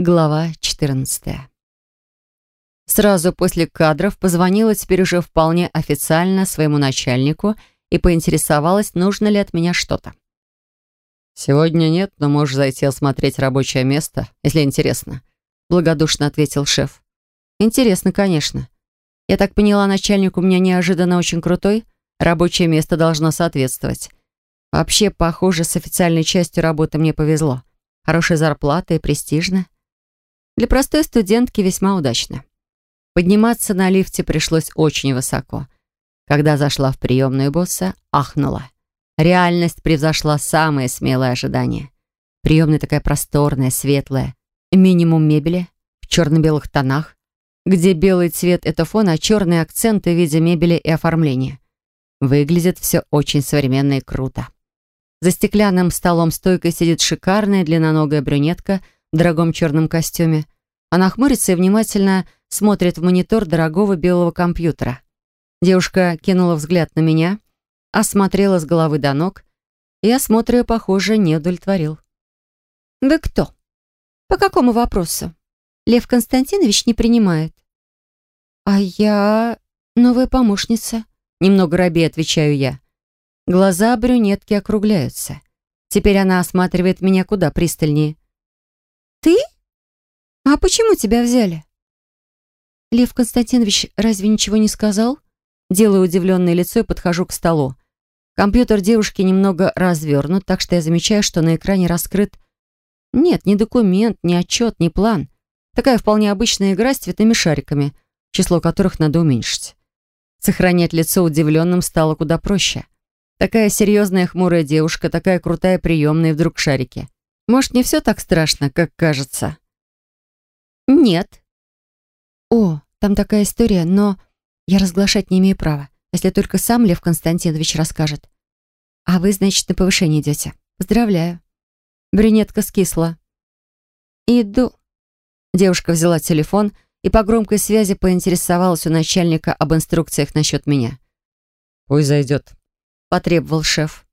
Глава 14. Сразу после кадров позвонила теперь уже вполне официально своему начальнику и поинтересовалась, нужно ли от меня что-то. «Сегодня нет, но можешь зайти осмотреть рабочее место, если интересно», — благодушно ответил шеф. «Интересно, конечно. Я так поняла, начальник у меня неожиданно очень крутой. Рабочее место должно соответствовать. Вообще, похоже, с официальной частью работы мне повезло. Хорошая зарплата и престижно. Для простой студентки весьма удачно. Подниматься на лифте пришлось очень высоко. Когда зашла в приемную босса, ахнула. Реальность превзошла самые смелые ожидания. Приемная такая просторная, светлая. Минимум мебели в черно-белых тонах, где белый цвет — это фон, а черные акценты в виде мебели и оформления. Выглядит все очень современно и круто. За стеклянным столом стойкой сидит шикарная длинноногая брюнетка — в дорогом черном костюме. Она хмурится и внимательно смотрит в монитор дорогого белого компьютера. Девушка кинула взгляд на меня, осмотрела с головы до ног, и осмотр ее, похоже, не удовлетворил. «Вы кто? По какому вопросу? Лев Константинович не принимает». «А я новая помощница», — немного робей отвечаю я. Глаза брюнетки округляются. Теперь она осматривает меня куда пристальнее. «Ты? А почему тебя взяли?» Лев Константинович разве ничего не сказал? Делаю удивленное лицо и подхожу к столу. Компьютер девушки немного развернут, так что я замечаю, что на экране раскрыт... Нет, не документ, не отчет, не план. Такая вполне обычная игра с цветными шариками, число которых надо уменьшить. Сохранять лицо удивленным стало куда проще. Такая серьезная хмурая девушка, такая крутая приемная вдруг шарики. Может, не все так страшно, как кажется? Нет. О, там такая история, но я разглашать не имею права, если только сам Лев Константинович расскажет. А вы, значит, на повышение идете. Поздравляю. Брюнетка скисла. Иду. Девушка взяла телефон и по громкой связи поинтересовалась у начальника об инструкциях насчет меня. «Пусть зайдет», — потребовал шеф.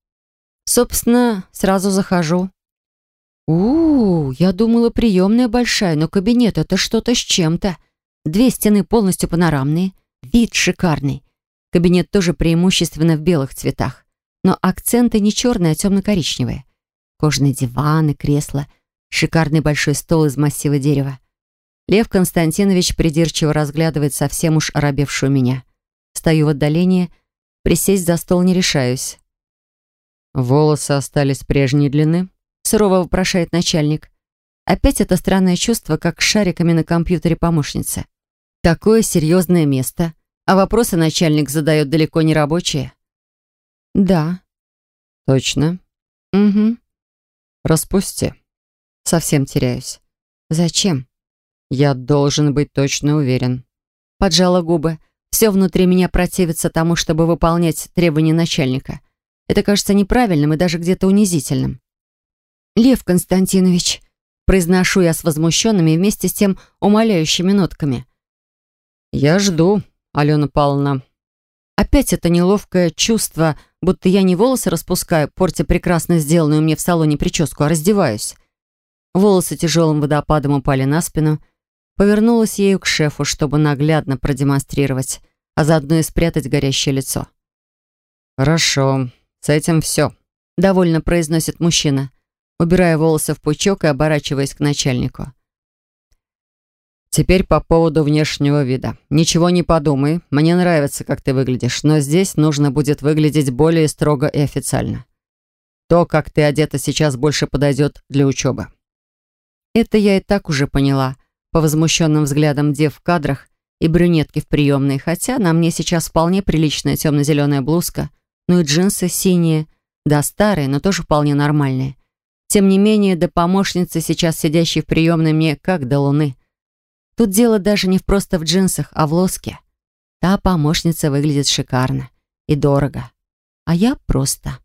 Собственно, сразу захожу. У, -у, я думала, приемная большая, но кабинет — это что-то с чем-то. Две стены полностью панорамные, вид шикарный. Кабинет тоже преимущественно в белых цветах, но акценты не черные, а темно-коричневые. Кожаные диваны, кресла, шикарный большой стол из массива дерева. Лев Константинович придирчиво разглядывает совсем уж оробевшую меня. Стою в отдалении, присесть за стол не решаюсь. «Волосы остались прежней длины?» Сурово вопрошает начальник. Опять это странное чувство, как с шариками на компьютере помощницы. Такое серьезное место, а вопросы начальник задает далеко не рабочие. Да. Точно? Угу. Распусти. Совсем теряюсь. Зачем? Я должен быть точно уверен. Поджала губы. Все внутри меня противится тому, чтобы выполнять требования начальника. Это кажется неправильным и даже где-то унизительным. «Лев Константинович», — произношу я с возмущенными вместе с тем умоляющими нотками. «Я жду, Алена Павловна». Опять это неловкое чувство, будто я не волосы распускаю, портя прекрасно сделанную мне в салоне прическу, а раздеваюсь. Волосы тяжелым водопадом упали на спину. Повернулась ею к шефу, чтобы наглядно продемонстрировать, а заодно и спрятать горящее лицо. «Хорошо, с этим все», — довольно произносит мужчина убирая волосы в пучок и оборачиваясь к начальнику. «Теперь по поводу внешнего вида. Ничего не подумай. Мне нравится, как ты выглядишь, но здесь нужно будет выглядеть более строго и официально. То, как ты одета сейчас, больше подойдет для учебы». Это я и так уже поняла, по возмущенным взглядам дев в кадрах и брюнетки в приемной, хотя на мне сейчас вполне приличная темно-зеленая блузка, ну и джинсы синие, да старые, но тоже вполне нормальные. Тем не менее, до помощницы, сейчас сидящей в приемной, мне как до луны. Тут дело даже не просто в джинсах, а в лоске. Та помощница выглядит шикарно и дорого. А я просто.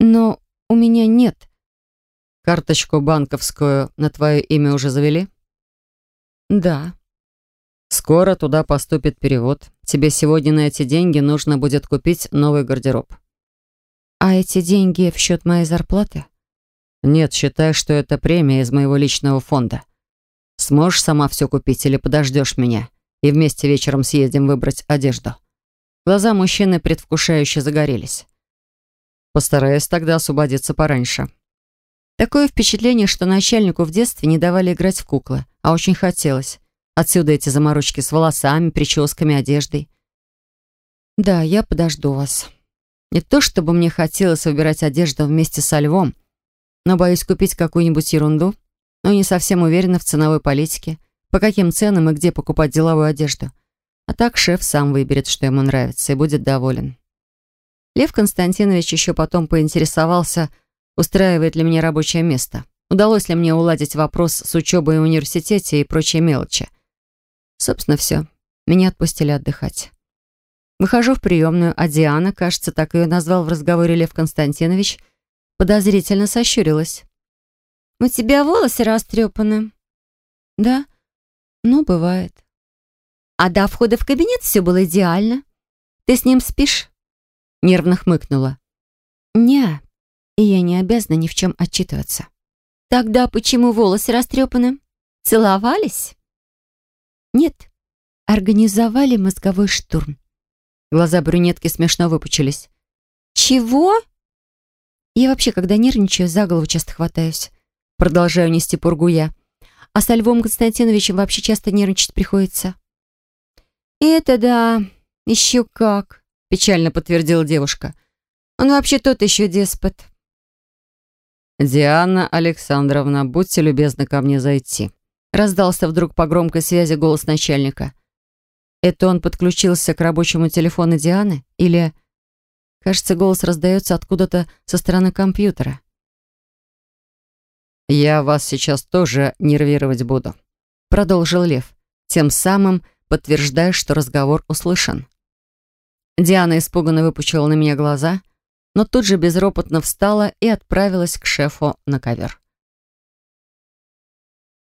Но у меня нет. Карточку банковскую на твое имя уже завели? Да. Скоро туда поступит перевод. Тебе сегодня на эти деньги нужно будет купить новый гардероб. А эти деньги в счет моей зарплаты? «Нет, считай, что это премия из моего личного фонда. Сможешь сама все купить или подождешь меня? И вместе вечером съездим выбрать одежду». Глаза мужчины предвкушающе загорелись. Постараюсь тогда освободиться пораньше. Такое впечатление, что начальнику в детстве не давали играть в куклы, а очень хотелось. Отсюда эти заморочки с волосами, прическами, одеждой. Да, я подожду вас. Не то, чтобы мне хотелось выбирать одежду вместе со львом, но боюсь купить какую-нибудь ерунду, но не совсем уверена в ценовой политике, по каким ценам и где покупать деловую одежду. А так шеф сам выберет, что ему нравится, и будет доволен. Лев Константинович еще потом поинтересовался, устраивает ли мне рабочее место, удалось ли мне уладить вопрос с учебой в университете и прочие мелочи. Собственно, все. Меня отпустили отдыхать. Выхожу в приемную, а Диана, кажется, так ее назвал в разговоре Лев Константинович, подозрительно сощурилась. «У тебя волосы растрепаны?» «Да, ну, бывает». «А до входа в кабинет все было идеально. Ты с ним спишь?» Нервно хмыкнула. «Не, и я не обязана ни в чем отчитываться». «Тогда почему волосы растрепаны? Целовались?» Нет, организовали мозговой штурм. Глаза брюнетки смешно выпучились. Чего? Я вообще, когда нервничаю, за голову часто хватаюсь. Продолжаю нести пургу я. А со Львом Константиновичем вообще часто нервничать приходится. «Это да, еще как», — печально подтвердила девушка. «Он вообще тот еще деспот». «Диана Александровна, будьте любезны ко мне зайти», Раздался вдруг по громкой связи голос начальника. Это он подключился к рабочему телефону Дианы? Или... Кажется, голос раздается откуда-то со стороны компьютера. «Я вас сейчас тоже нервировать буду», — продолжил Лев, тем самым подтверждая, что разговор услышан. Диана испуганно выпучила на меня глаза, но тут же безропотно встала и отправилась к шефу на ковер.